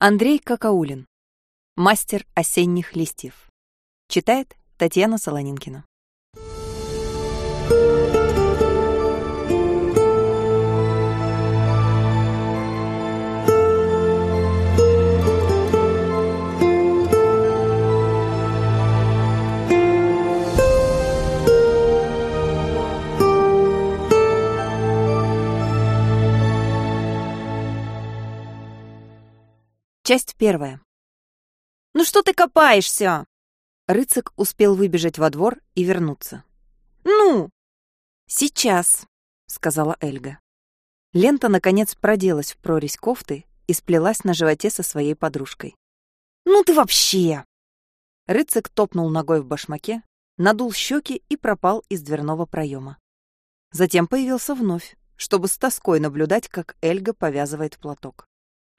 Андрей Какаулин. Мастер осенних листьев. Читает Татьяна Солонинкина. Часть первая. «Ну что ты копаешься?» Рыцик успел выбежать во двор и вернуться. «Ну!» «Сейчас», — сказала Эльга. Лента, наконец, проделась в прорезь кофты и сплелась на животе со своей подружкой. «Ну ты вообще!» Рыцик топнул ногой в башмаке, надул щеки и пропал из дверного проема. Затем появился вновь, чтобы с тоской наблюдать, как Эльга повязывает платок.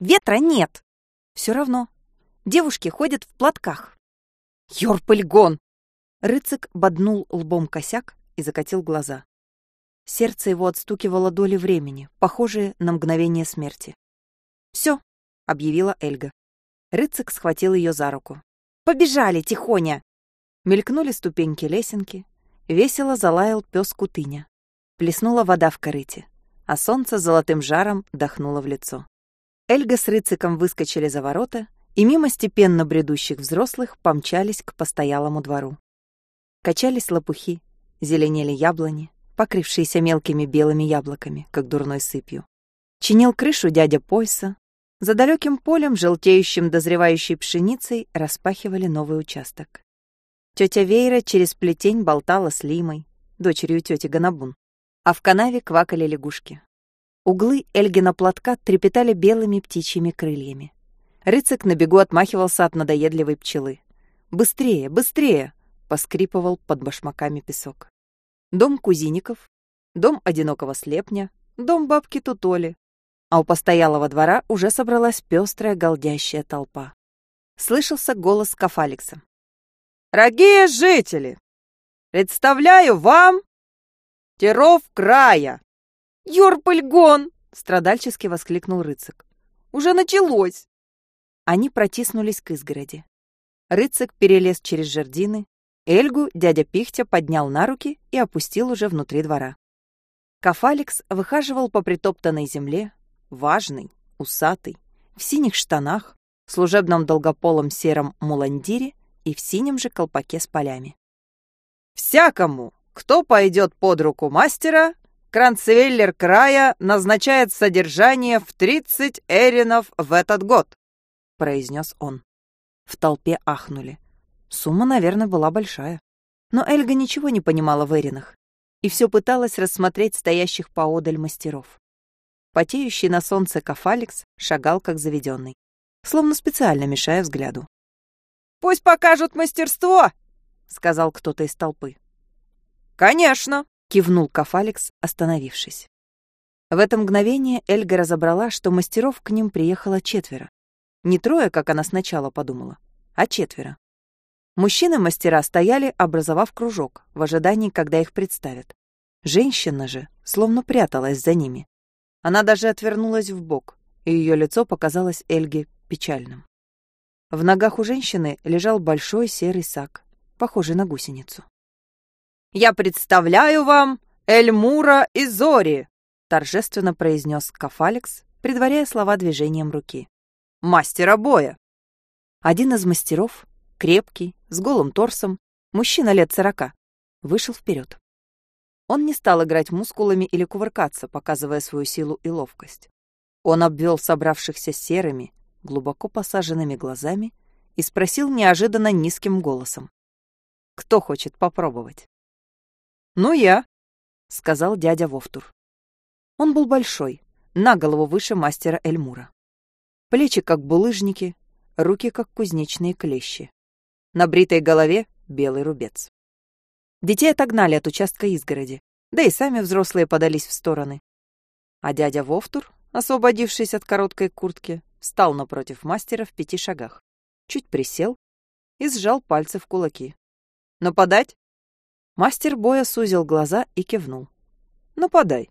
«Ветра нет!» Все равно. Девушки ходят в платках. Ёрпыльгон! Рыцик боднул лбом косяк и закатил глаза. Сердце его отстукивало доли времени, похожие на мгновение смерти. Все, объявила Эльга. Рыцик схватил ее за руку. «Побежали, тихоня!» Мелькнули ступеньки лесенки, весело залаял пес Кутыня. Плеснула вода в корыте, а солнце золотым жаром дохнуло в лицо. Эльга с Рыциком выскочили за ворота и мимо степенно бредущих взрослых помчались к постоялому двору. Качались лопухи, зеленели яблони, покрывшиеся мелкими белыми яблоками, как дурной сыпью. Чинил крышу дядя Пойса. За далеким полем, желтеющим дозревающей пшеницей, распахивали новый участок. Тетя Вейра через плетень болтала с Лимой, дочерью тети Ганабун, а в канаве квакали лягушки. Углы Эльгина платка трепетали белыми птичьими крыльями. Рыцик на бегу отмахивался от надоедливой пчелы. «Быстрее, быстрее!» — поскрипывал под башмаками песок. Дом кузиников, дом одинокого слепня, дом бабки Тутоли. А у постоялого двора уже собралась пестрая голдящая толпа. Слышался голос Кафаликса. «Дорогие жители! Представляю вам Теров края!» «Юрпыльгон!» — страдальчески воскликнул Рыцик. «Уже началось!» Они протиснулись к изгороди. Рыцик перелез через жердины, Эльгу дядя Пихтя поднял на руки и опустил уже внутри двора. Кафаликс выхаживал по притоптанной земле, важный, усатый, в синих штанах, служебном долгополом сером муландире и в синем же колпаке с полями. «Всякому, кто пойдет под руку мастера, Кранцвеллер края назначает содержание в 30 эринов в этот год», — произнес он. В толпе ахнули. Сумма, наверное, была большая. Но Эльга ничего не понимала в эринах и все пыталась рассмотреть стоящих поодаль мастеров. Потеющий на солнце Кафаликс шагал как заведенный, словно специально мешая взгляду. «Пусть покажут мастерство!» — сказал кто-то из толпы. «Конечно!» Кивнул Кафаликс, остановившись. В это мгновение Эльга разобрала, что мастеров к ним приехало четверо. Не трое, как она сначала подумала, а четверо. Мужчины-мастера стояли, образовав кружок, в ожидании, когда их представят. Женщина же словно пряталась за ними. Она даже отвернулась в бок, и ее лицо показалось Эльге печальным. В ногах у женщины лежал большой серый сак, похожий на гусеницу. «Я представляю вам Эльмура и Зори!» торжественно произнес Кафалекс, предваряя слова движением руки. «Мастера боя!» Один из мастеров, крепкий, с голым торсом, мужчина лет сорока, вышел вперед. Он не стал играть мускулами или кувыркаться, показывая свою силу и ловкость. Он обвел собравшихся серыми, глубоко посаженными глазами и спросил неожиданно низким голосом. «Кто хочет попробовать?» «Ну, я», — сказал дядя Вовтур. Он был большой, на голову выше мастера Эльмура. Плечи как булыжники, руки как кузнечные клещи. На бритой голове белый рубец. Детей отогнали от участка изгороди, да и сами взрослые подались в стороны. А дядя Вовтур, освободившись от короткой куртки, встал напротив мастера в пяти шагах, чуть присел и сжал пальцы в кулаки. «Нападать?» Мастер боя сузил глаза и кивнул. «Нападай».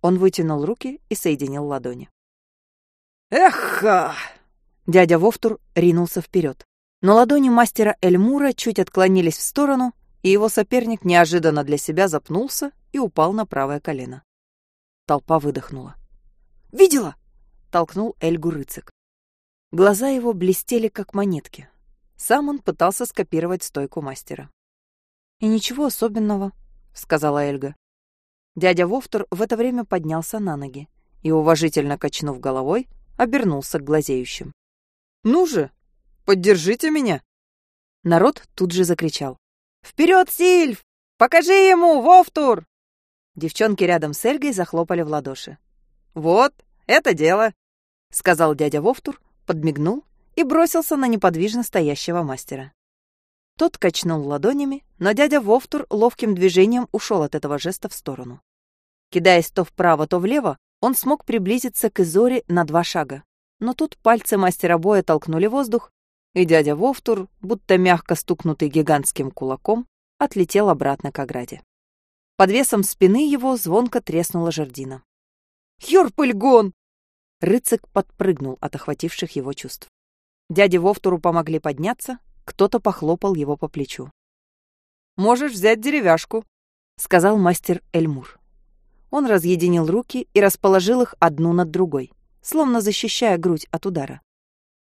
Он вытянул руки и соединил ладони. «Эх!» Дядя Вовтур ринулся вперед. Но ладони мастера Эльмура чуть отклонились в сторону, и его соперник неожиданно для себя запнулся и упал на правое колено. Толпа выдохнула. «Видела!» — толкнул Эльгу рыцик. Глаза его блестели, как монетки. Сам он пытался скопировать стойку мастера. «И ничего особенного», — сказала Эльга. Дядя Вовтур в это время поднялся на ноги и, уважительно качнув головой, обернулся к глазеющим. «Ну же, поддержите меня!» Народ тут же закричал. «Вперед, Сильв! Покажи ему, Вовтур!» Девчонки рядом с Эльгой захлопали в ладоши. «Вот, это дело!» — сказал дядя Вовтур, подмигнул и бросился на неподвижно стоящего мастера. Тот качнул ладонями, но дядя Вовтур ловким движением ушел от этого жеста в сторону. Кидаясь то вправо, то влево, он смог приблизиться к Изоре на два шага. Но тут пальцы мастера боя толкнули воздух, и дядя Вовтур, будто мягко стукнутый гигантским кулаком, отлетел обратно к ограде. Под весом спины его звонко треснула жердина. «Юрпыльгон!» Рыцик подпрыгнул от охвативших его чувств. Дяде Вовтуру помогли подняться, кто-то похлопал его по плечу. «Можешь взять деревяшку», — сказал мастер Эльмур. Он разъединил руки и расположил их одну над другой, словно защищая грудь от удара.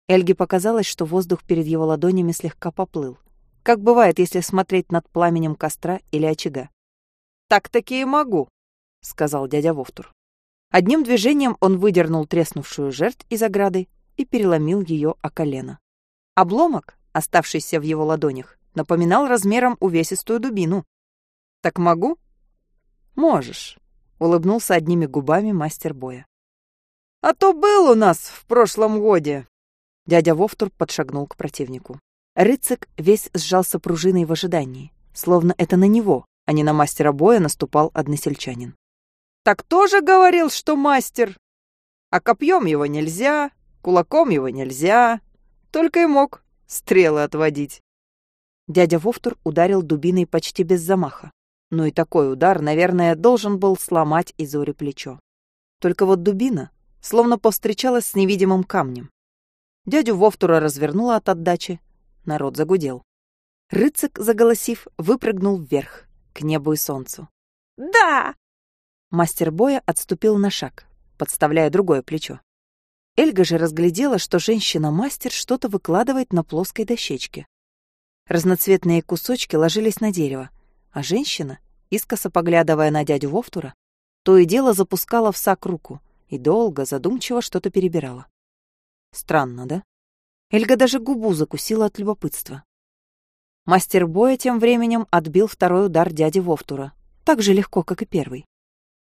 Эльге показалось, что воздух перед его ладонями слегка поплыл, как бывает, если смотреть над пламенем костра или очага. «Так-таки и могу», — сказал дядя Вовтур. Одним движением он выдернул треснувшую жертв из ограды и переломил ее о колено. Обломок, оставшийся в его ладонях, напоминал размером увесистую дубину. «Так могу?» «Можешь», — улыбнулся одними губами мастер боя. «А то был у нас в прошлом годе Дядя Вовтур подшагнул к противнику. Рыцик весь сжался пружиной в ожидании, словно это на него, а не на мастера боя наступал односельчанин. «Так тоже говорил, что мастер? А копьем его нельзя, кулаком его нельзя, только и мог стрелы отводить». Дядя Вовтур ударил дубиной почти без замаха. Но и такой удар, наверное, должен был сломать Изоре плечо. Только вот дубина словно повстречалась с невидимым камнем. Дядю Вовтура развернуло от отдачи. Народ загудел. Рыцик, заголосив, выпрыгнул вверх, к небу и солнцу. «Да!» Мастер боя отступил на шаг, подставляя другое плечо. Эльга же разглядела, что женщина-мастер что-то выкладывает на плоской дощечке. Разноцветные кусочки ложились на дерево, а женщина, искоса поглядывая на дядю Вовтура, то и дело запускала в сак руку и долго, задумчиво что-то перебирала. Странно, да? Эльга даже губу закусила от любопытства. Мастер боя тем временем отбил второй удар дяди Вовтура, так же легко, как и первый.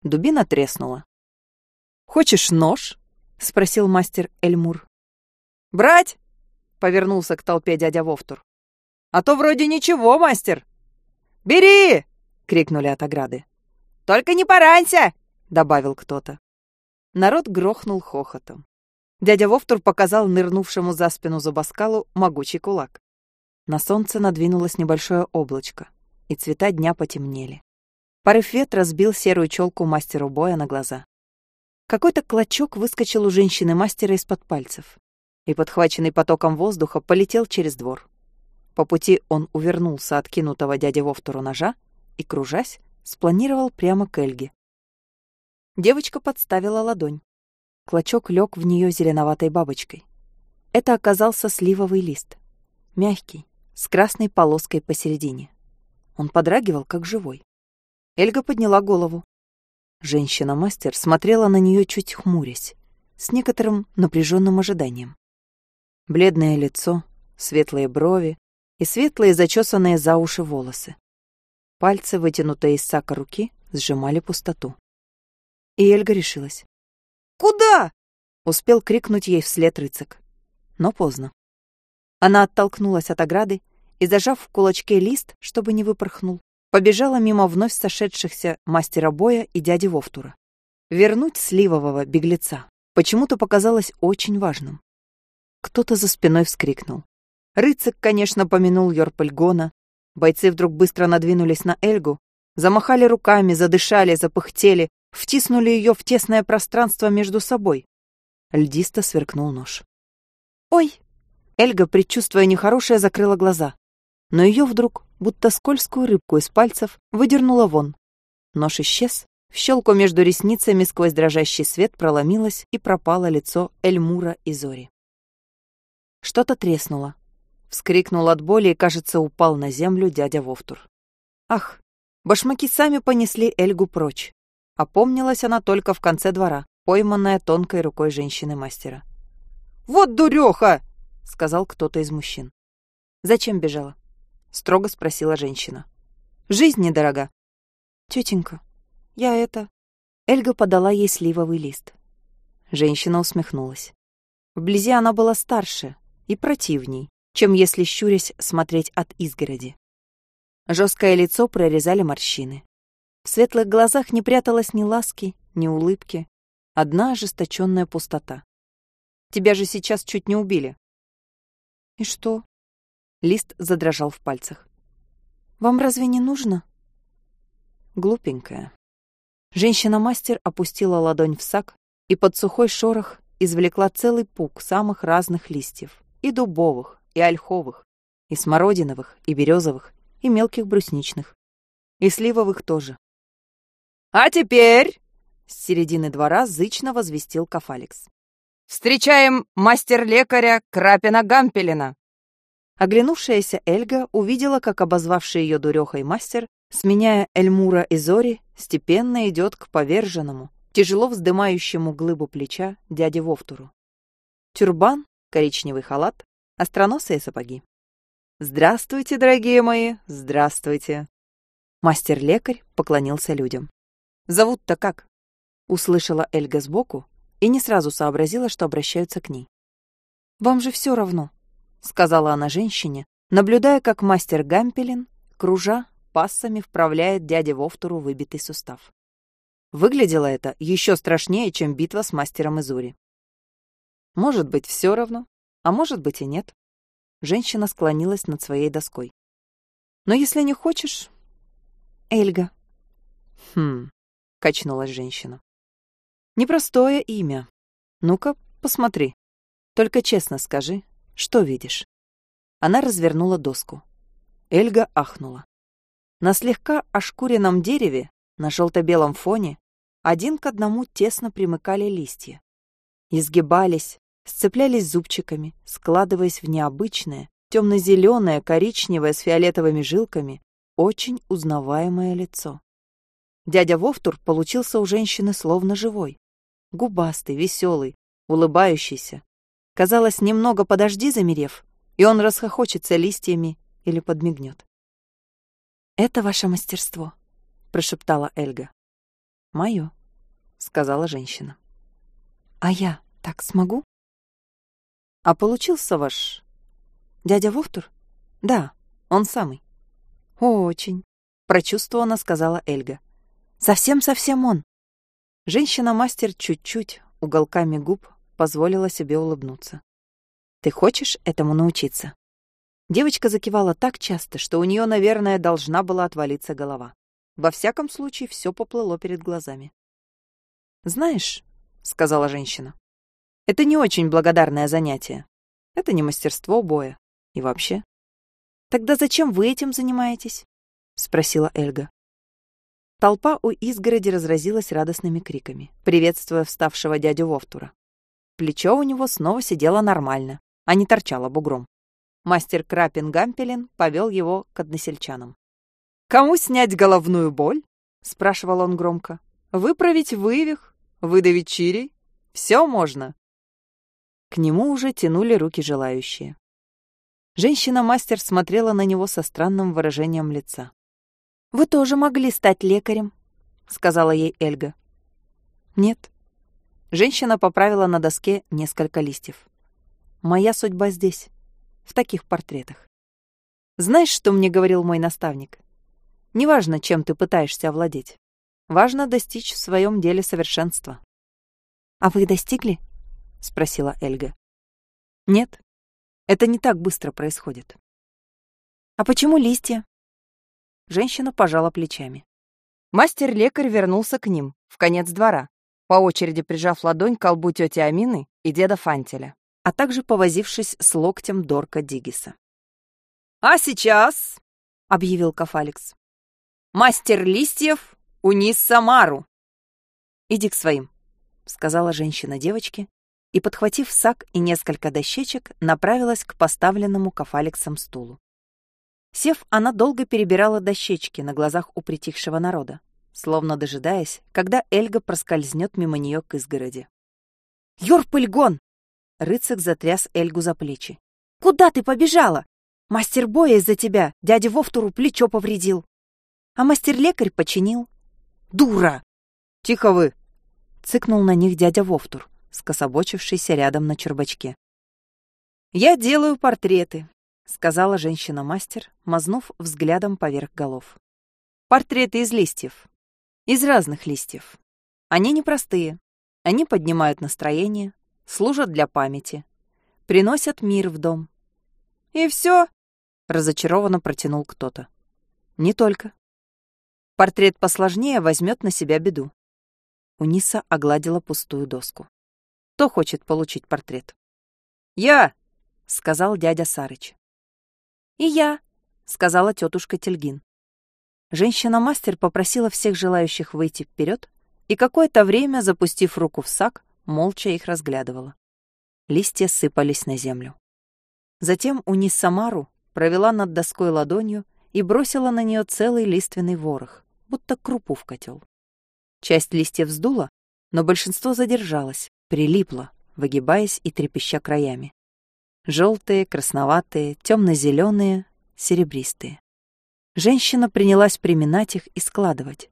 Дубина треснула. «Хочешь нож?» — спросил мастер Эльмур. «Брать!» — повернулся к толпе дядя Вовтур. «А то вроде ничего, мастер!» «Бери!» — крикнули от ограды. «Только не поранься!» — добавил кто-то. Народ грохнул хохотом. Дядя Вовтур показал нырнувшему за спину Зубаскалу могучий кулак. На солнце надвинулось небольшое облачко, и цвета дня потемнели. Порыв ветра сбил серую челку мастеру боя на глаза. Какой-то клочок выскочил у женщины-мастера из-под пальцев и, подхваченный потоком воздуха, полетел через двор. По пути он увернулся от кинутого дяде Вовтуру ножа и, кружась, спланировал прямо к Эльге. Девочка подставила ладонь. Клочок лег в нее зеленоватой бабочкой. Это оказался сливовый лист. Мягкий, с красной полоской посередине. Он подрагивал, как живой. Эльга подняла голову. Женщина-мастер смотрела на нее чуть хмурясь, с некоторым напряженным ожиданием. Бледное лицо, светлые брови и светлые зачесанные за уши волосы. Пальцы, вытянутые из сака руки, сжимали пустоту. И Эльга решилась. Куда?» — успел крикнуть ей вслед рыцак. Но поздно. Она оттолкнулась от ограды и, зажав в кулачке лист, чтобы не выпорхнул, побежала мимо вновь сошедшихся мастера боя и дяди Вовтура. Вернуть сливового беглеца почему-то показалось очень важным. Кто-то за спиной вскрикнул. Рыцак, конечно, помянул Йорпольгона. Бойцы вдруг быстро надвинулись на Эльгу, замахали руками, задышали, запыхтели, втиснули ее в тесное пространство между собой. Льдисто сверкнул нож. Ой!» Эльга, предчувствуя нехорошее, закрыла глаза. Но ее вдруг, будто скользкую рыбку из пальцев, выдернула вон. Нож исчез, в щелку между ресницами сквозь дрожащий свет проломилось и пропало лицо Эльмура и Зори. Что-то треснуло. Вскрикнул от боли и, кажется, упал на землю дядя Вовтур. Ах, башмаки сами понесли Эльгу прочь. Опомнилась она только в конце двора, пойманная тонкой рукой женщины-мастера. «Вот дуреха!» — сказал кто-то из мужчин. «Зачем бежала?» — строго спросила женщина. «Жизнь недорога». «Тетенька, я это...» Эльга подала ей сливовый лист. Женщина усмехнулась. Вблизи она была старше и противней, чем если, щурясь, смотреть от изгороди. Жесткое лицо прорезали морщины. В светлых глазах не пряталось ни ласки, ни улыбки. Одна ожесточенная пустота. «Тебя же сейчас чуть не убили». «И что?» Лист задрожал в пальцах. «Вам разве не нужно?» Глупенькая. Женщина-мастер опустила ладонь в сак и под сухой шорох извлекла целый пук самых разных листьев. И дубовых, и ольховых, и смородиновых, и березовых, и мелких брусничных. И сливовых тоже. «А теперь...» — с середины двора зычно возвестил Кафаликс. «Встречаем мастер-лекаря Крапина Гампелина!» Оглянувшаяся Эльга увидела, как обозвавший ее дурехой мастер, сменяя Эльмура и Зори, степенно идет к поверженному, тяжело вздымающему глыбу плеча дяде Вовтуру. Тюрбан, коричневый халат, остроносые сапоги. «Здравствуйте, дорогие мои, здравствуйте!» Мастер-лекарь поклонился людям. «Зовут-то как?» Услышала Эльга сбоку и не сразу сообразила, что обращаются к ней. «Вам же все равно», — сказала она женщине, наблюдая, как мастер Гампелин, кружа, пассами вправляет дяде Вовтуру выбитый сустав. Выглядело это еще страшнее, чем битва с мастером Изури. Может быть, все равно, а может быть и нет. Женщина склонилась над своей доской. Но если не хочешь... Эльга. Хм, качнулась женщина. Непростое имя. Ну-ка, посмотри. Только честно скажи, что видишь? Она развернула доску. Эльга ахнула. На слегка ошкуренном дереве, на желто-белом фоне, один к одному тесно примыкали листья. Изгибались, сцеплялись зубчиками, складываясь в необычное, темно-зеленое, коричневое с фиолетовыми жилками, очень узнаваемое лицо. Дядя Вовтур получился у женщины словно живой. Губастый, веселый, улыбающийся. Казалось, немного подожди, замерев, и он расхохочется листьями или подмигнет. «Это ваше мастерство», — прошептала Эльга. «Мое», — сказала женщина. «А я так смогу?» «А получился ваш... дядя Вовтур?» «Да, он самый». «Очень», — прочувствованно сказала Эльга. «Совсем-совсем он». Женщина-мастер чуть-чуть, уголками губ, позволила себе улыбнуться. «Ты хочешь этому научиться?» Девочка закивала так часто, что у нее, наверное, должна была отвалиться голова. Во всяком случае, все поплыло перед глазами. «Знаешь», — сказала женщина, — «это не очень благодарное занятие. Это не мастерство боя. И вообще...» «Тогда зачем вы этим занимаетесь?» — спросила Эльга. Толпа у изгороди разразилась радостными криками, приветствуя вставшего дядю Вовтура. Плечо у него снова сидело нормально, а не торчало бугром. Мастер Крапин-Гампелин повел его к односельчанам. «Кому снять головную боль?» — спрашивал он громко. «Выправить вывих? Выдавить чирий? Все можно!» К нему уже тянули руки желающие. Женщина-мастер смотрела на него со странным выражением лица. «Вы тоже могли стать лекарем», — сказала ей Эльга. «Нет». Женщина поправила на доске несколько листьев. «Моя судьба здесь в таких портретах. Знаешь, что мне говорил мой наставник? Неважно, чем ты пытаешься овладеть. Важно достичь в своем деле совершенства. «А вы достигли?» — спросила Эльга. «Нет, это не так быстро происходит». «А почему листья?» Женщина пожала плечами. Мастер-лекарь вернулся к ним, в конец двора, по очереди прижав ладонь к колбу тети Амины и деда Фантеля. а также повозившись с локтем Дорка Дигиса. «А сейчас», — объявил Кафаликс, — «мастер листьев Унис Самару». «Иди к своим», — сказала женщина девочке, и, подхватив сак и несколько дощечек, направилась к поставленному Кафаликсом стулу. Сев, она долго перебирала дощечки на глазах у притихшего народа, словно дожидаясь, когда Эльга проскользнет мимо нее к изгороди. «Юрпыльгон!» Рыцак затряс Эльгу за плечи. «Куда ты побежала? Мастер боя из-за тебя дяде Вовтуру плечо повредил. А мастер-лекарь починил. Дура!» «Тихо вы!» — цыкнул на них дядя Вовтур, скособочившийся рядом на чербачке. «Я делаю портреты», — сказала женщина-мастер, мазнув взглядом поверх голов. «Портреты из листьев. Из разных листьев. Они непростые. Они поднимают настроение, служат для памяти, приносят мир в дом. И все, разочарованно протянул кто-то. Не только. Портрет посложнее возьмет на себя беду. Униса огладила пустую доску. Кто хочет получить портрет? Я, сказал дядя Сарыч. И я, сказала тетушка Тельгин. Женщина-мастер попросила всех желающих выйти вперед и какое-то время, запустив руку в сак, молча их разглядывала. Листья сыпались на землю. Затем Унис Самару провела над доской ладонью и бросила на нее целый лиственный ворох, будто крупу в котел. Часть листьев вздула, но большинство задержалось, прилипло, выгибаясь и трепеща краями. Желтые, красноватые, темно-зеленые, серебристые. Женщина принялась приминать их и складывать.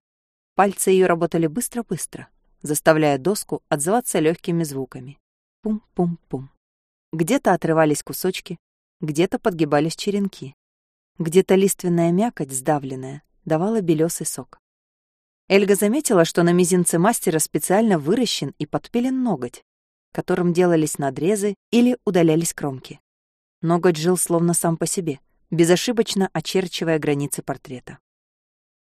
Пальцы ее работали быстро-быстро, заставляя доску отзываться легкими звуками. Пум-пум-пум. Где-то отрывались кусочки, где-то подгибались черенки. Где-то лиственная мякоть, сдавленная, давала белесый сок. Эльга заметила, что на мизинце мастера специально выращен и подпилен ноготь, которым делались надрезы или удалялись кромки. Ноготь жил словно сам по себе, безошибочно очерчивая границы портрета.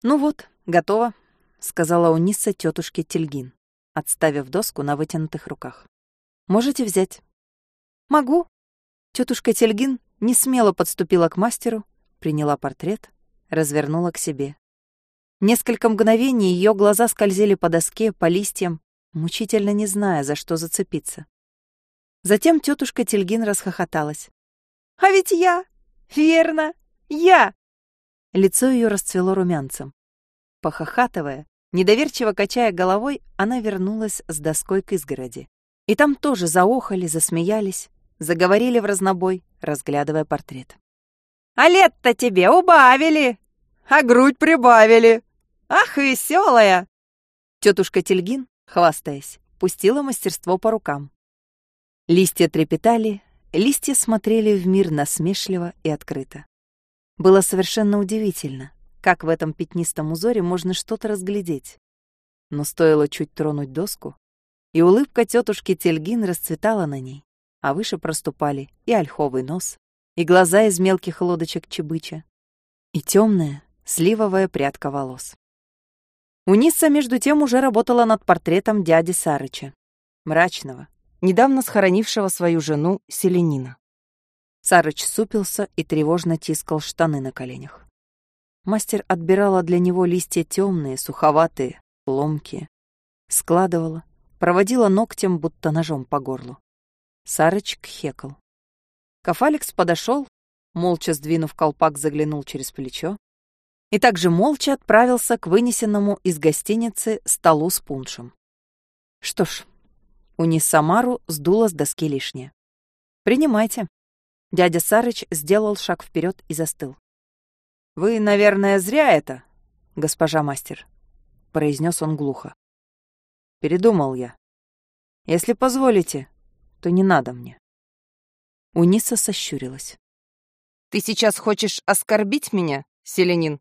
«Ну вот, готово», — сказала Униса тетушке Тельгин, отставив доску на вытянутых руках. «Можете взять». «Могу». Тетушка Тельгин не смело подступила к мастеру, приняла портрет, развернула к себе. Несколько мгновений ее глаза скользили по доске, по листьям, мучительно не зная, за что зацепиться. Затем тетушка Тельгин расхохоталась. «А ведь я! Верно! Я!» Лицо ее расцвело румянцем. Похохатывая, недоверчиво качая головой, она вернулась с доской к изгороди. И там тоже заохали, засмеялись, заговорили в разнобой, разглядывая портрет. «А лет-то тебе убавили, а грудь прибавили. Ах, веселая!» Тетушка Тельгин, хвастаясь, пустила мастерство по рукам. Листья трепетали, листья смотрели в мир насмешливо и открыто. Было совершенно удивительно, как в этом пятнистом узоре можно что-то разглядеть. Но стоило чуть тронуть доску, и улыбка тетушки Тельгин расцветала на ней, а выше проступали и ольховый нос, и глаза из мелких лодочек чебыча, и темная, сливовая прядка волос. Униса, между тем, уже работала над портретом дяди Сарыча, мрачного, недавно схоронившего свою жену Селенина. Сарыч супился и тревожно тискал штаны на коленях. Мастер отбирала для него листья темные, суховатые, ломкие. Складывала, проводила ногтем, будто ножом по горлу. Сарыч кхекал. Кафаликс подошел, молча сдвинув колпак, заглянул через плечо и также молча отправился к вынесенному из гостиницы столу с пуншем. Что ж, у Ниссамару сдуло с доски лишнее. «Принимайте». Дядя Сарыч сделал шаг вперед и застыл. «Вы, наверное, зря это, госпожа мастер», — произнес он глухо. «Передумал я. Если позволите, то не надо мне». Униса сощурилась. «Ты сейчас хочешь оскорбить меня, селенин?»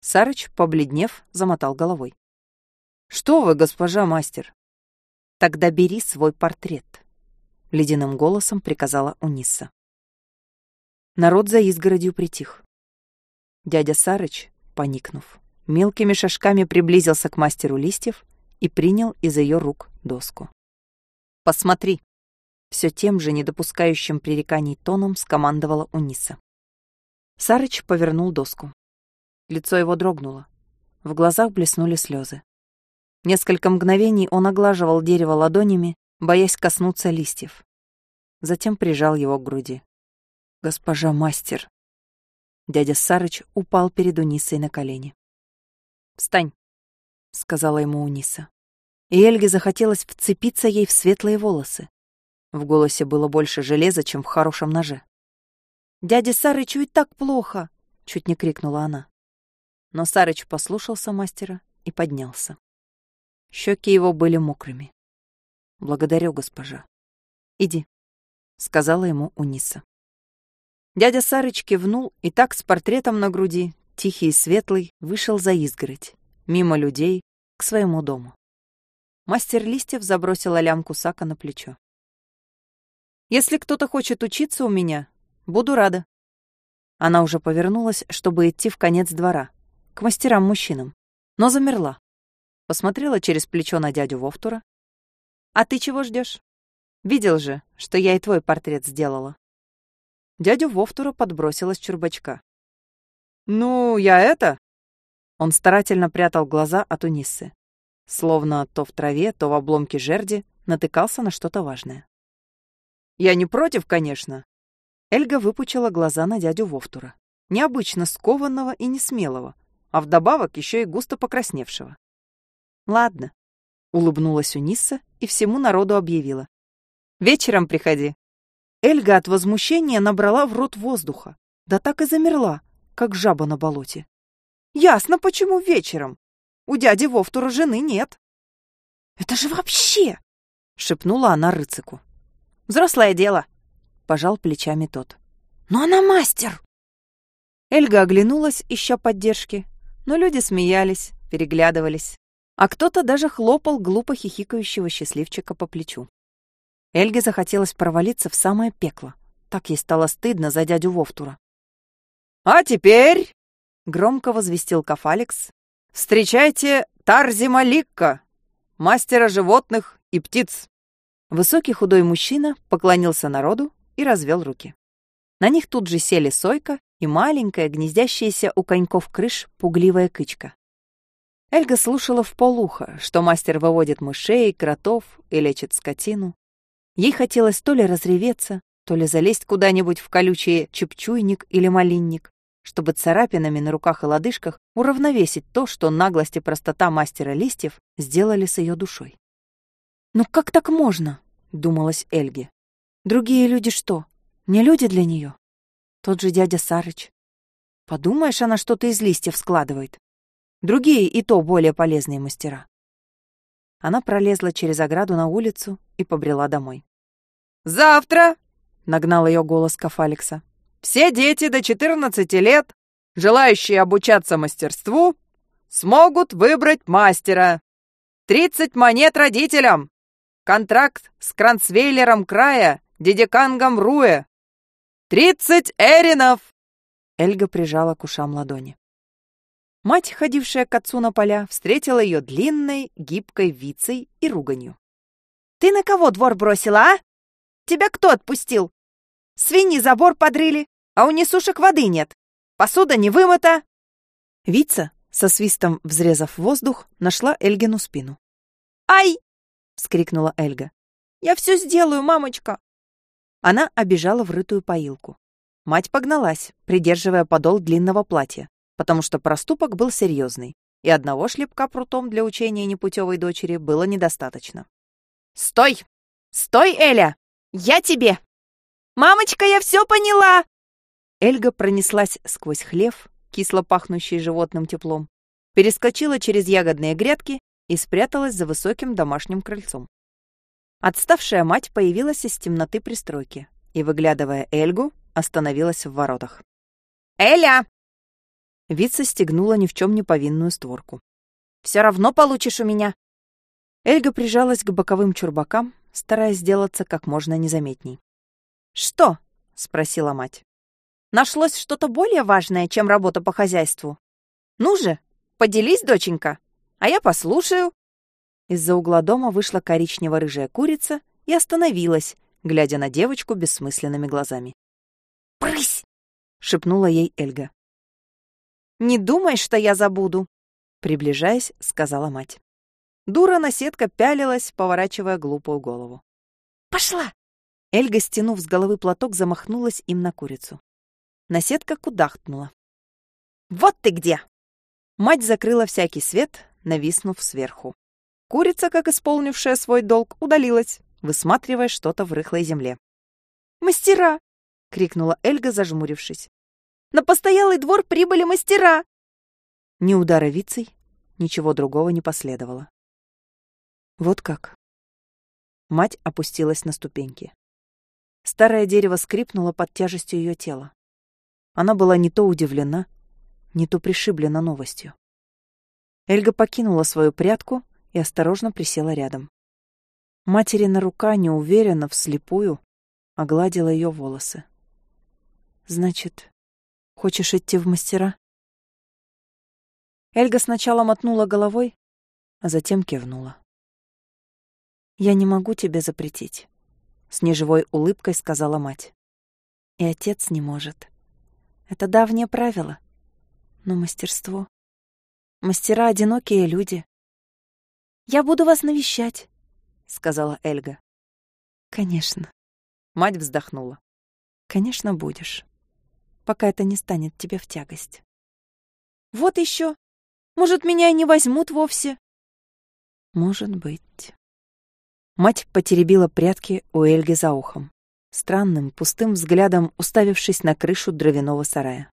Сарыч, побледнев, замотал головой. «Что вы, госпожа мастер?» «Тогда бери свой портрет», — ледяным голосом приказала Униса. Народ за изгородью притих. Дядя Сарыч, поникнув, мелкими шажками приблизился к мастеру листьев и принял из ее рук доску. «Посмотри!» Все тем же, не допускающим пререканий тоном, скомандовала Униса. Сарыч повернул доску. Лицо его дрогнуло. В глазах блеснули слезы. Несколько мгновений он оглаживал дерево ладонями, боясь коснуться листьев. Затем прижал его к груди. «Госпожа мастер!» Дядя Сарыч упал перед Унисой на колени. «Встань!» — сказала ему Униса. И Эльге захотелось вцепиться ей в светлые волосы. В голосе было больше железа, чем в хорошем ноже. «Дяде Сарычу и так плохо!» — чуть не крикнула она. Но Сарыч послушался мастера и поднялся. Щеки его были мокрыми. «Благодарю, госпожа. Иди», — сказала ему Униса. Дядя Сарыч кивнул и так с портретом на груди, тихий и светлый, вышел за изгородь, мимо людей, к своему дому. Мастер Листьев забросила лямку сака на плечо. «Если кто-то хочет учиться у меня, буду рада». Она уже повернулась, чтобы идти в конец двора, к мастерам-мужчинам, но замерла. Посмотрела через плечо на дядю Вовтура. «А ты чего ждешь? Видел же, что я и твой портрет сделала». Дядю Вовтура подбросила с чурбачка. «Ну, я это...» Он старательно прятал глаза от Униссы. Словно то в траве, то в обломке жерди натыкался на что-то важное. «Я не против, конечно». Эльга выпучила глаза на дядю Вовтура. Необычно скованного и несмелого, а вдобавок еще и густо покрасневшего. «Ладно», — улыбнулась Унисса и всему народу объявила. «Вечером приходи». Эльга от возмущения набрала в рот воздуха, да так и замерла, как жаба на болоте. «Ясно, почему вечером. У дяди Вовтура жены нет». «Это же вообще!» — шепнула она рыцику. «Взрослое дело», — пожал плечами тот. «Но она мастер!» Эльга оглянулась, ища поддержки, но люди смеялись, переглядывались, а кто-то даже хлопал глупо хихикающего счастливчика по плечу. Эльге захотелось провалиться в самое пекло. Так ей стало стыдно за дядю Вовтура. «А теперь», — громко возвестил Кафалекс, — «встречайте Тарзима Ликка, мастера животных и птиц». Высокий худой мужчина поклонился народу и развел руки. На них тут же сели сойка и маленькая, гнездящаяся у коньков крыш, пугливая кычка. Эльга слушала в полухо, что мастер выводит мышей, кротов и лечит скотину. Ей хотелось то ли разреветься, то ли залезть куда-нибудь в колючий чепчуйник или малинник, чтобы царапинами на руках и лодыжках уравновесить то, что наглость и простота мастера листьев сделали с ее душой. «Ну как так можно?» — думалась Эльге. «Другие люди что, не люди для нее? Тот же дядя Сарыч. Подумаешь, она что-то из листьев складывает. Другие и то более полезные мастера. Она пролезла через ограду на улицу и побрела домой. «Завтра!» — нагнал ее голос Кафалекса. «Все дети до 14 лет, желающие обучаться мастерству, смогут выбрать мастера. 30 монет родителям! Контракт с Кранцвейлером края, Дедекангом Руэ, «Тридцать эринов!» Эльга прижала к ушам ладони. Мать, ходившая к отцу на поля, встретила ее длинной, гибкой вицей и руганью. «Ты на кого двор бросила, а? Тебя кто отпустил? Свиньи забор подрыли, а у несушек воды нет. Посуда не вымыта». Вица, со свистом взрезав воздух, нашла Эльгину спину. «Ай!» — вскрикнула Эльга. «Я все сделаю, мамочка!» Она обижала врытую поилку. Мать погналась, придерживая подол длинного платья, потому что проступок был серьезный, и одного шлепка прутом для учения непутевой дочери было недостаточно. «Стой! Стой, Эля! Я тебе! Мамочка, я все поняла!» Эльга пронеслась сквозь хлев, кисло пахнущий животным теплом, перескочила через ягодные грядки и спряталась за высоким домашним крыльцом. Отставшая мать появилась из темноты пристройки и, выглядывая Эльгу, остановилась в воротах. «Эля!» Вица стегнула ни в чем не повинную створку. «Все равно получишь у меня!» Эльга прижалась к боковым чурбакам, стараясь сделаться как можно незаметней. «Что?» — спросила мать. «Нашлось что-то более важное, чем работа по хозяйству? Ну же, поделись, доченька, а я послушаю». Из-за угла дома вышла коричнево-рыжая курица и остановилась, глядя на девочку бессмысленными глазами. «Брысь!» — шепнула ей Эльга. «Не думай, что я забуду!» Приближаясь, сказала мать. Дура-наседка пялилась, поворачивая глупую голову. «Пошла!» Эльга, стянув с головы платок, замахнулась им на курицу. Наседка кудахтнула. «Вот ты где!» Мать закрыла всякий свет, нависнув сверху. Курица, как исполнившая свой долг, удалилась, высматривая что-то в рыхлой земле. «Мастера!» — крикнула Эльга, зажмурившись. «На постоялый двор прибыли мастера!» Ни удара вицей, ничего другого не последовало. Вот как. Мать опустилась на ступеньки. Старое дерево скрипнуло под тяжестью ее тела. Она была не то удивлена, не то пришиблена новостью. Эльга покинула свою прядку и осторожно присела рядом. Материна рука неуверенно, вслепую, огладила ее волосы. «Значит, хочешь идти в мастера?» Эльга сначала мотнула головой, а затем кивнула. «Я не могу тебе запретить», — с неживой улыбкой сказала мать. «И отец не может. Это давнее правило. Но мастерство... Мастера — одинокие люди. «Я буду вас навещать», — сказала Эльга. «Конечно». Мать вздохнула. «Конечно, будешь. Пока это не станет тебе в тягость». «Вот еще. Может, меня и не возьмут вовсе?» «Может быть». Мать потеребила прятки у Эльги за ухом, странным, пустым взглядом уставившись на крышу дровяного сарая.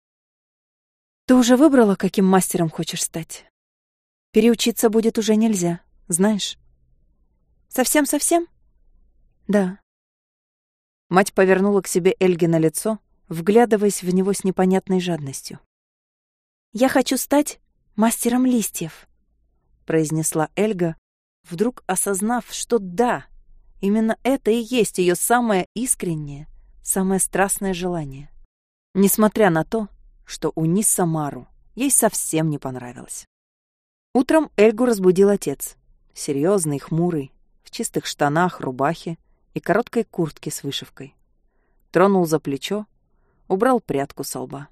«Ты уже выбрала, каким мастером хочешь стать? Переучиться будет уже нельзя, знаешь?» «Совсем-совсем?» «Да». Мать повернула к себе Эльги на лицо, вглядываясь в него с непонятной жадностью. «Я хочу стать мастером листьев», — произнесла Эльга, вдруг осознав, что да, именно это и есть ее самое искреннее, самое страстное желание. Несмотря на то, что у Нисса Мару ей совсем не понравилось. Утром Эльгу разбудил отец, серьезный, хмурый, в чистых штанах, рубахе и короткой куртке с вышивкой. Тронул за плечо, убрал прядку со лба.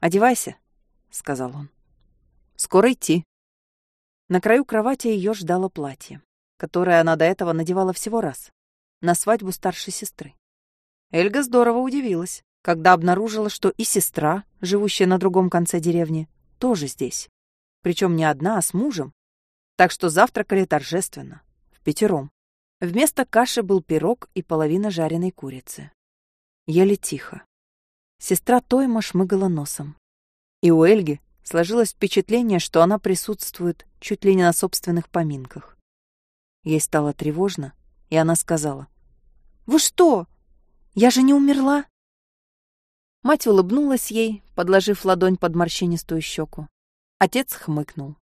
«Одевайся», — сказал он. «Скоро идти». На краю кровати ее ждало платье, которое она до этого надевала всего раз, на свадьбу старшей сестры. Эльга здорово удивилась когда обнаружила, что и сестра, живущая на другом конце деревни, тоже здесь. Причем не одна, а с мужем. Так что завтракали торжественно, в пятером. Вместо каши был пирог и половина жареной курицы. Ели тихо. Сестра Тойма шмыгала носом. И у Эльги сложилось впечатление, что она присутствует чуть ли не на собственных поминках. Ей стало тревожно, и она сказала. «Вы что? Я же не умерла?» Мать улыбнулась ей, подложив ладонь под морщинистую щеку. Отец хмыкнул.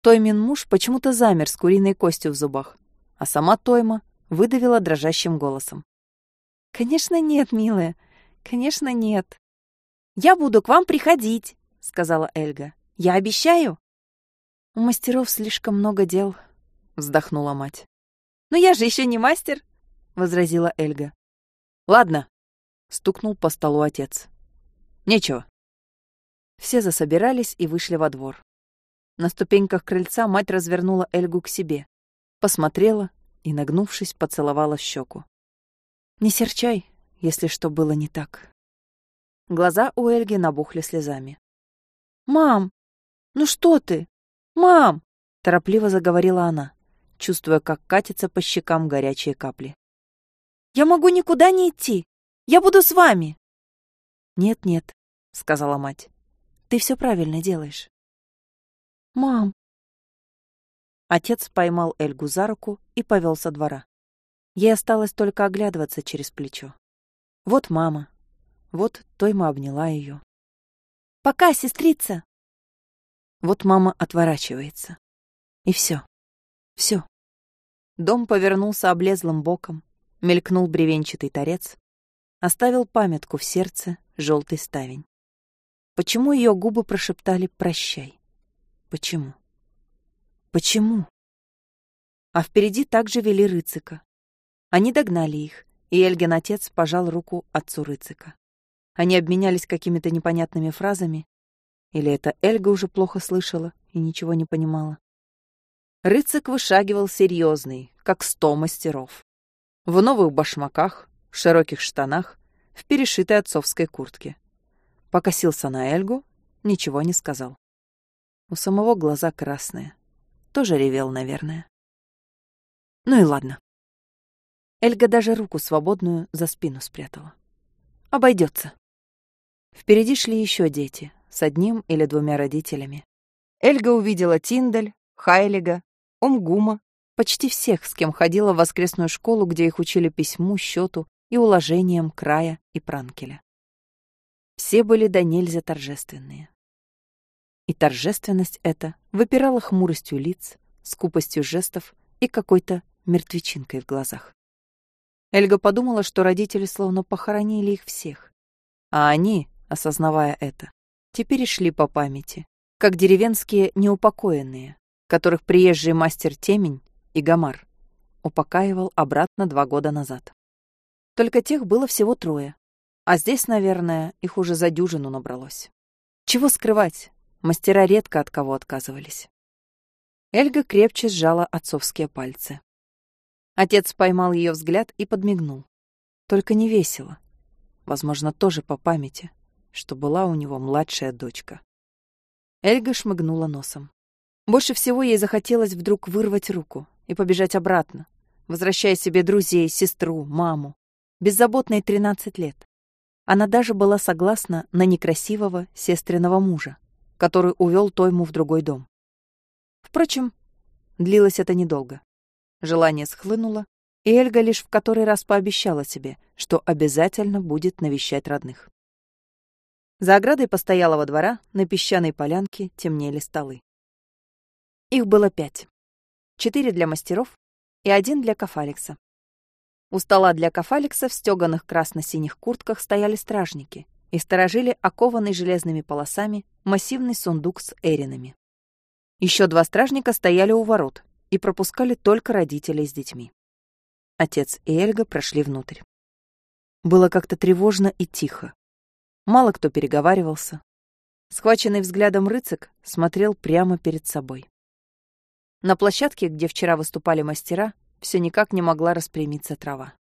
Тоймин муж почему-то замер с куриной костью в зубах, а сама Тойма выдавила дрожащим голосом. «Конечно нет, милая, конечно нет. Я буду к вам приходить», — сказала Эльга. «Я обещаю». «У мастеров слишком много дел», — вздохнула мать. «Но я же еще не мастер», — возразила Эльга. «Ладно, Стукнул по столу отец. Нечего. Все засобирались и вышли во двор. На ступеньках крыльца мать развернула Эльгу к себе, посмотрела и, нагнувшись, поцеловала щеку. «Не серчай, если что было не так». Глаза у Эльги набухли слезами. «Мам, ну что ты? Мам!» — торопливо заговорила она, чувствуя, как катятся по щекам горячие капли. «Я могу никуда не идти. Я буду с вами!» «Нет-нет», — сказала мать. «Ты все правильно делаешь». «Мам!» Отец поймал Эльгу за руку и повел со двора. Ей осталось только оглядываться через плечо. Вот мама. Вот Тойма обняла ее. «Пока, сестрица!» Вот мама отворачивается. И все. Все. Дом повернулся облезлым боком, мелькнул бревенчатый торец, оставил памятку в сердце желтый ставень. Почему ее губы прошептали «прощай»? Почему? Почему? А впереди также вели рыцика. Они догнали их, и Эльген отец пожал руку отцу Рыцика. Они обменялись какими-то непонятными фразами, или это Эльга уже плохо слышала и ничего не понимала. Рыцик вышагивал серьезный, как сто мастеров. В новых башмаках, широких штанах, в перешитой отцовской куртке. Покосился на Эльгу, ничего не сказал. У самого глаза красные. Тоже ревел, наверное. Ну и ладно. Эльга даже руку свободную за спину спрятала. Обойдется. Впереди шли еще дети, с одним или двумя родителями. Эльга увидела Тиндель, Хайлига, Омгума, почти всех, с кем ходила в воскресную школу, где их учили письму, счету и уложениям края и пранкеля. Все были до нельзя торжественные. И торжественность эта выпирала хмуростью лиц, скупостью жестов и какой-то мертвечинкой в глазах. Эльга подумала, что родители словно похоронили их всех. А они, осознавая это, теперь шли по памяти, как деревенские неупокоенные, которых приезжий мастер Темень и Гамар упокаивал обратно два года назад. Только тех было всего трое, а здесь, наверное, их уже за дюжину набралось. Чего скрывать, мастера редко от кого отказывались. Эльга крепче сжала отцовские пальцы. Отец поймал ее взгляд и подмигнул. Только не весело. Возможно, тоже по памяти, что была у него младшая дочка. Эльга шмыгнула носом. Больше всего ей захотелось вдруг вырвать руку и побежать обратно, возвращая себе друзей, сестру, маму. Беззаботной 13 лет. Она даже была согласна на некрасивого сестриного мужа, который увел Тойму в другой дом. Впрочем, длилось это недолго. Желание схлынуло, и Эльга лишь в который раз пообещала себе, что обязательно будет навещать родных. За оградой постоялого двора на песчаной полянке темнели столы. Их было пять. Четыре для мастеров и один для Кафалекса. У стола для Кафалекса в стёганых красно-синих куртках стояли стражники и сторожили окованный железными полосами массивный сундук с эринами. Еще два стражника стояли у ворот и пропускали только родителей с детьми. Отец и Эльга прошли внутрь. Было как-то тревожно и тихо. Мало кто переговаривался. Схваченный взглядом рыцик смотрел прямо перед собой. На площадке, где вчера выступали мастера, все никак не могла распрямиться трава.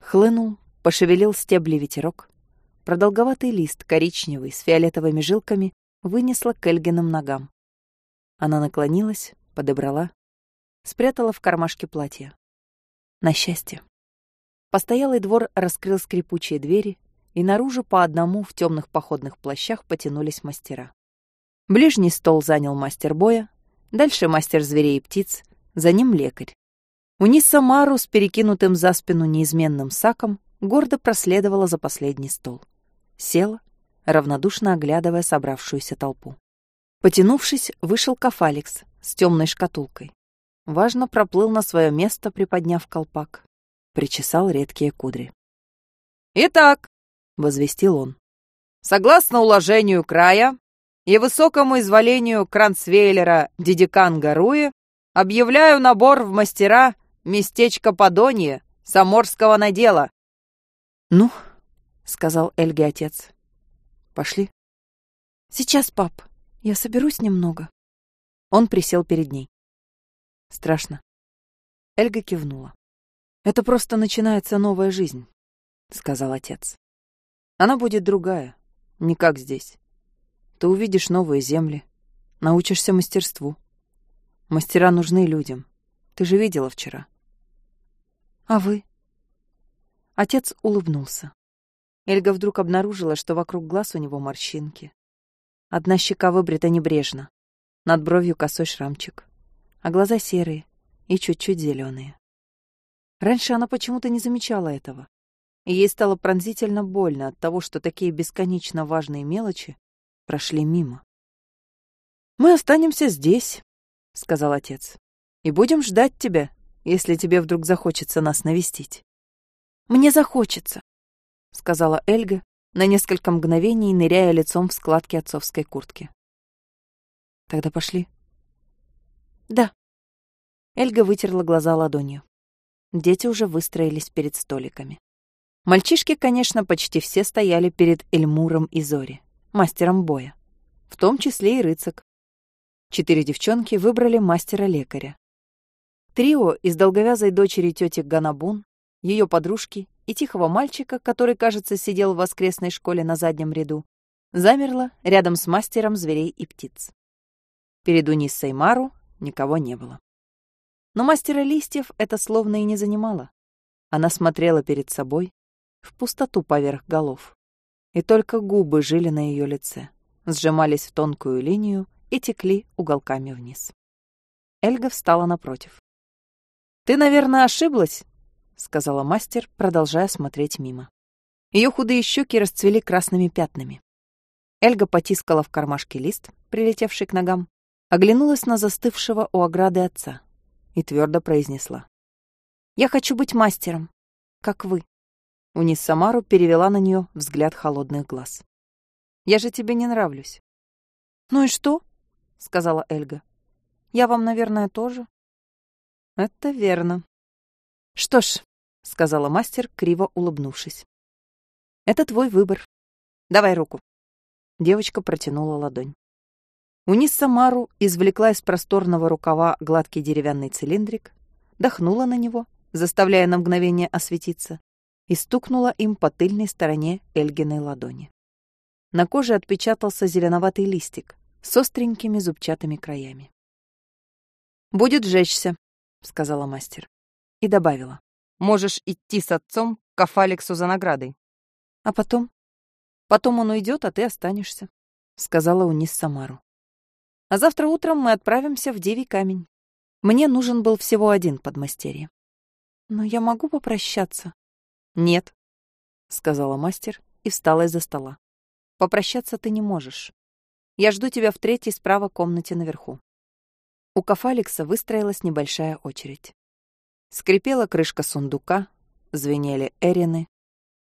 Хлынул, пошевелил стебли ветерок. Продолговатый лист, коричневый, с фиолетовыми жилками, вынесла к Эльгиным ногам. Она наклонилась, подобрала, спрятала в кармашке платья. На счастье. Постоялый двор раскрыл скрипучие двери, и наружу по одному в темных походных плащах потянулись мастера. Ближний стол занял мастер боя, Дальше мастер зверей и птиц, за ним лекарь. Униса Мару с перекинутым за спину неизменным саком гордо проследовала за последний стол. Села, равнодушно оглядывая собравшуюся толпу. Потянувшись, вышел Кафаликс с темной шкатулкой. Важно проплыл на свое место, приподняв колпак. Причесал редкие кудри. «Итак», — возвестил он, — «согласно уложению края, и высокому изволению Кранцвейлера Дидикан Гаруи объявляю набор в мастера местечко Подонье Саморского надела. «Ну», — сказал Эльге отец, — «пошли». «Сейчас, пап, я соберусь немного». Он присел перед ней. «Страшно». Эльга кивнула. «Это просто начинается новая жизнь», — сказал отец. «Она будет другая, не как здесь. Ты увидишь новые земли, научишься мастерству. Мастера нужны людям. Ты же видела вчера. А вы? Отец улыбнулся. Эльга вдруг обнаружила, что вокруг глаз у него морщинки. Одна щека выбрита небрежно, над бровью косой шрамчик, а глаза серые и чуть-чуть зеленые. Раньше она почему-то не замечала этого, и ей стало пронзительно больно от того, что такие бесконечно важные мелочи прошли мимо. «Мы останемся здесь», — сказал отец, — «и будем ждать тебя, если тебе вдруг захочется нас навестить». «Мне захочется», — сказала Эльга, на несколько мгновений ныряя лицом в складки отцовской куртки. «Тогда пошли». «Да». Эльга вытерла глаза ладонью. Дети уже выстроились перед столиками. Мальчишки, конечно, почти все стояли перед Эльмуром и Зори, мастером боя, в том числе и рыцак. Четыре девчонки выбрали мастера-лекаря. Трио из долговязой дочери тети Ганабун, ее подружки и тихого мальчика, который, кажется, сидел в воскресной школе на заднем ряду, замерло рядом с мастером зверей и птиц. Перед Униссой Мару никого не было. Но мастера листьев это словно и не занимало. Она смотрела перед собой, в пустоту поверх голов. И только губы жили на ее лице, сжимались в тонкую линию и текли уголками вниз. Эльга встала напротив. «Ты, наверное, ошиблась?» — сказала мастер, продолжая смотреть мимо. Ее худые щеки расцвели красными пятнами. Эльга потискала в кармашке лист, прилетевший к ногам, оглянулась на застывшего у ограды отца и твердо произнесла. «Я хочу быть мастером, как вы». Унис Самару перевела на нее взгляд холодных глаз. «Я же тебе не нравлюсь». «Ну и что?» — сказала Эльга. «Я вам, наверное, тоже». «Это верно». «Что ж», — сказала мастер, криво улыбнувшись. «Это твой выбор. Давай руку». Девочка протянула ладонь. Унис Самару извлекла из просторного рукава гладкий деревянный цилиндрик, дохнула на него, заставляя на мгновение осветиться, и стукнула им по тыльной стороне Эльгиной ладони. На коже отпечатался зеленоватый листик с остренькими зубчатыми краями. «Будет жечься», — сказала мастер. И добавила. «Можешь идти с отцом к Афаликсу за наградой. А потом? Потом он уйдет, а ты останешься», — сказала Унис Самару. «А завтра утром мы отправимся в Девий камень. Мне нужен был всего один подмастерье. Но я могу попрощаться?» «Нет», — сказала мастер и встала из-за стола. «Попрощаться ты не можешь. Я жду тебя в третьей справа комнате наверху». У Кафаликса выстроилась небольшая очередь. Скрипела крышка сундука, звенели эрины.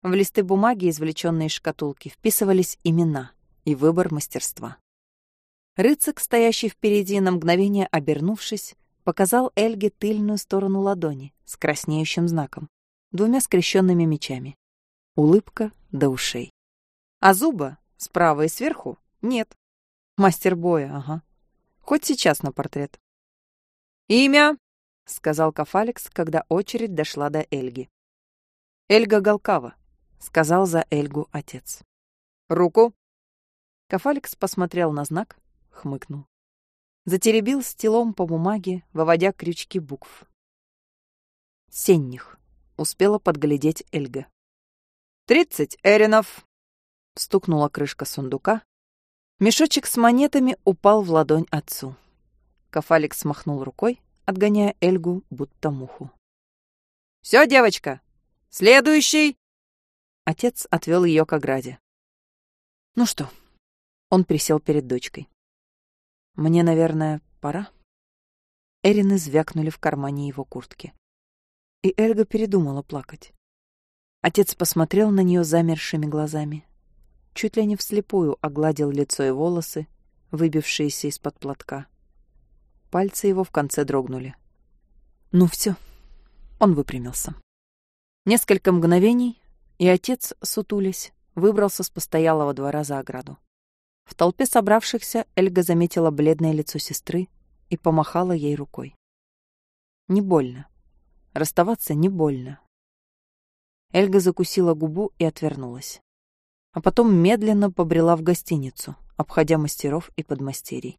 В листы бумаги, извлеченные из шкатулки, вписывались имена и выбор мастерства. Рыцак, стоящий впереди, на мгновение обернувшись, показал Эльге тыльную сторону ладони с краснеющим знаком двумя скрещенными мечами. Улыбка до ушей. А зуба справа и сверху нет. Мастер боя, ага. Хоть сейчас на портрет. «Имя?» — сказал Кафалекс, когда очередь дошла до Эльги. «Эльга Галкава», — сказал за Эльгу отец. «Руку!» Кафалекс посмотрел на знак, хмыкнул. Затеребил стилом по бумаге, выводя крючки букв. «Сенних», успела подглядеть Эльга. «Тридцать эринов!» Стукнула крышка сундука. Мешочек с монетами упал в ладонь отцу. Кафалик смахнул рукой, отгоняя Эльгу, будто муху. «Все, девочка! Следующий!» Отец отвел ее к ограде. «Ну что?» Он присел перед дочкой. «Мне, наверное, пора?» Эрины звякнули в кармане его куртки и Эльга передумала плакать. Отец посмотрел на нее замершими глазами. Чуть ли не вслепую огладил лицо и волосы, выбившиеся из-под платка. Пальцы его в конце дрогнули. Ну все, он выпрямился. Несколько мгновений, и отец, сутулясь, выбрался с постоялого двора за ограду. В толпе собравшихся Эльга заметила бледное лицо сестры и помахала ей рукой. Не больно. Расставаться не больно. Эльга закусила губу и отвернулась. А потом медленно побрела в гостиницу, обходя мастеров и подмастерий.